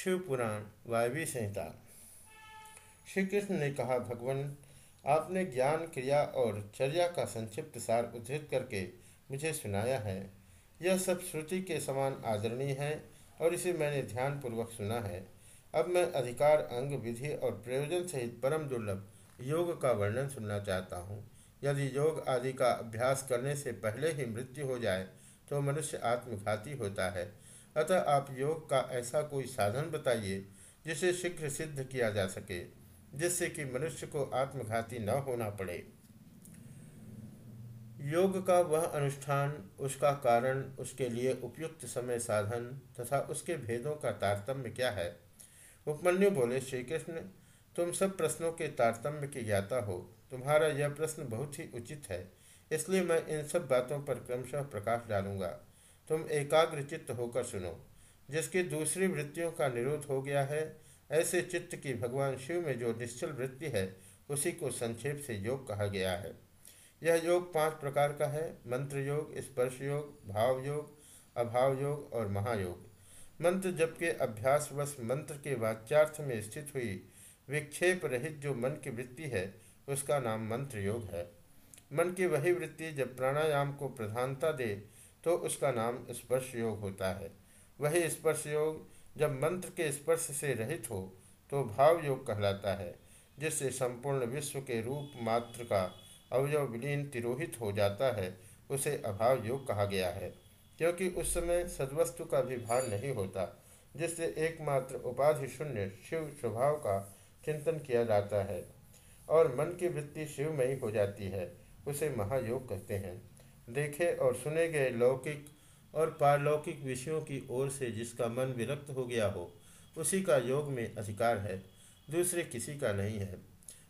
शिव पुराण वायवी संहिता। श्री कृष्ण ने कहा, भगवान, आपने ज्ञान, क्रिया और चर्या का संक्षिप्त सार उद्धृत करके मुझे सुनाया है। यह सब श्रुति के समान आदरणीय है और इसे मैंने ध्यानपूर्वक सुना है। अब मैं अधिकार, अंग, विधि और प्रयोजन सहित परम दुर्लभ योग का वर्णन सुनना चाहता हूँ। यदि योग आदि का अभ्यास करने से पहले ही मृत्यु हो जाए तो मनुष्य आत्मघाती होता है। अतः आप योग का ऐसा कोई साधन बताइए, जिसे शीघ्र सिद्ध किया जा सके, जिससे कि मनुष्य को आत्मघाती न होना पड़े। योग का वह अनुष्ठान, उसका कारण, उसके लिए उपयुक्त समय साधन तथा उसके भेदों का तारतम्य क्या है? उपमन्यु बोले श्री कृष्ण तुम सब प्रश्नों के तारतम्य की ज्ञाता हो। तुम्हारा यह प्रश्न बहुत ही उचित है। इसलिए मैं इन सब बातों पर क्रमशः प्रकाश डालूँगा। तुम एकाग्र चित्त होकर सुनो, जिसकी दूसरी वृत्तियों का निरोध हो गया है, ऐसे चित्त की भगवान शिव में जो निश्चल वृत्ति है, उसी को संक्षेप से योग कहा गया है। यह योग पाँच प्रकार का है मंत्र योग स्पर्श योग भाव योग अभाव योग और महायोग। मंत्र जब के अभ्यासवश मंत्र के वाच्यार्थ में स्थित हुई विक्षेप रहित जो मन की वृत्ति है, उसका नाम मंत्र योग है। मन की वही वृत्ति जब प्राणायाम को प्रधानता दे तो उसका नाम स्पर्श योग होता है। वही स्पर्श योग जब मंत्र के स्पर्श से रहित हो तो भाव योग कहलाता है, जिससे संपूर्ण विश्व के रूप मात्र का अवयव विलीन तिरोहित हो जाता है, उसे अभाव योग कहा गया है। क्योंकि उस समय सदवस्तु का भी भार नहीं होता, जिससे एकमात्र उपाधि शून्य शिव स्वभाव का चिंतन किया जाता है, और मन की वृत्ति शिवमयी हो जाती है, उसे महायोग कहते हैं। देखे और सुने गए लौकिक और पारलौकिक विषयों की ओर से जिसका मन विरक्त हो गया हो, उसी का योग में अधिकार है, दूसरे किसी का नहीं है।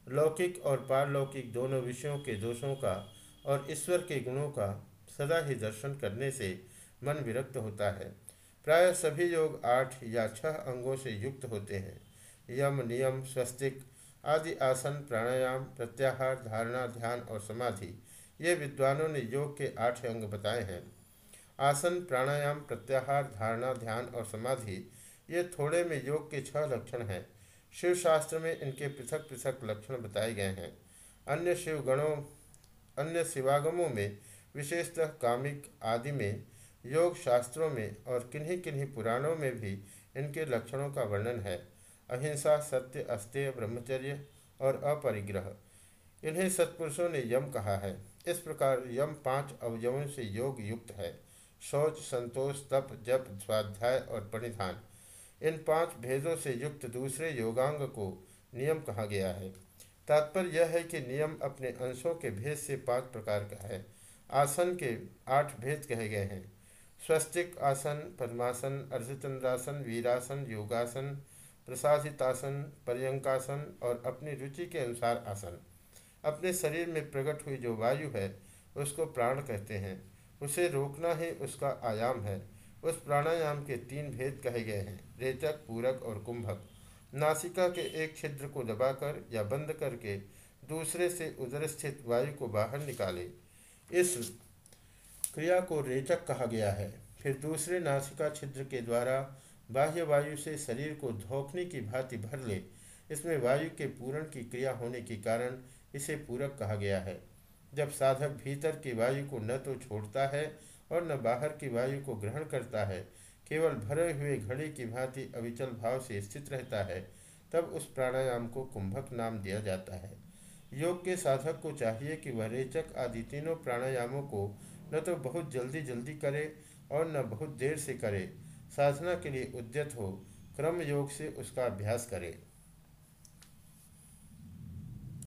लौकिक और पारलौकिक दोनों विषयों के दोषों का और ईश्वर के गुणों का सदा ही दर्शन करने से मन विरक्त होता है। प्राय सभी योग आठ या छह अंगों से युक्त होते हैं। यम, नियम, स्वस्तिक आदि आसन, प्राणायाम, प्रत्याहार, धारणा, ध्यान और समाधि ये विद्वानों ने योग के आठ अंग बताए हैं। आसन, प्राणायाम, प्रत्याहार, धारणा, ध्यान और समाधि, ये थोड़े में योग के छह लक्षण हैं। शिव शास्त्र में इनके पृथक पृथक लक्षण बताए गए हैं। अन्य शिव गणों अन्य शिवागमों में, विशेषतः कामिक आदि में, योग शास्त्रों में और किन्हीं किन्हीं पुराणों में भी इनके लक्षणों का वर्णन है। अहिंसा, सत्य, अस्तेय, ब्रह्मचर्य और अपरिग्रह। इन्हें सत्पुरुषों ने यम कहा है। इस प्रकार यम पाँच अवयवों से योग युक्त है। शौच, संतोष, तप, जप, स्वाध्याय और परिधान इन पाँच भेदों से युक्त दूसरे योगांग को नियम कहा गया है। तात्पर्य यह है कि नियम अपने अंशों के भेद से पाँच प्रकार का है। आसन के आठ भेद कहे गए हैं। स्वस्तिक आसन, पद्मासन, अर्धचंद्रासन, वीरासन, योगासन, प्रसादितासन, पर्यंकासन और अपनी रुचि के अनुसार आसन। अपने शरीर में प्रकट हुई जो वायु है, उसको प्राण कहते हैं। उसे रोकना ही उसका आयाम है। उस प्राणायाम के तीन भेद कहे गए हैं, रेचक, पूरक और कुंभक। नासिका के एक छिद्र को दबाकर या बंद करके दूसरे से उदर स्थित वायु को बाहर निकाले। इस क्रिया को रेचक कहा गया है। फिर दूसरे नासिका छिद्र के द्वारा बाह्य वायु से शरीर को धोखने की भांति भर ले। इसमें वायु के पूरण की क्रिया होने के कारण इसे पूरक कहा गया है। जब साधक भीतर की वायु को न तो छोड़ता है और न बाहर की वायु को ग्रहण करता है, केवल भरे हुए घड़े की भांति अविचल भाव से स्थित रहता है, तब उस प्राणायाम को कुंभक नाम दिया जाता है। योग के साधक को चाहिए कि वह रेचक आदि तीनों प्राणायामों को न तो बहुत जल्दी जल्दी करे और न बहुत देर से करे, साधना के लिए उद्यत हो क्रम योग से उसका अभ्यास करे।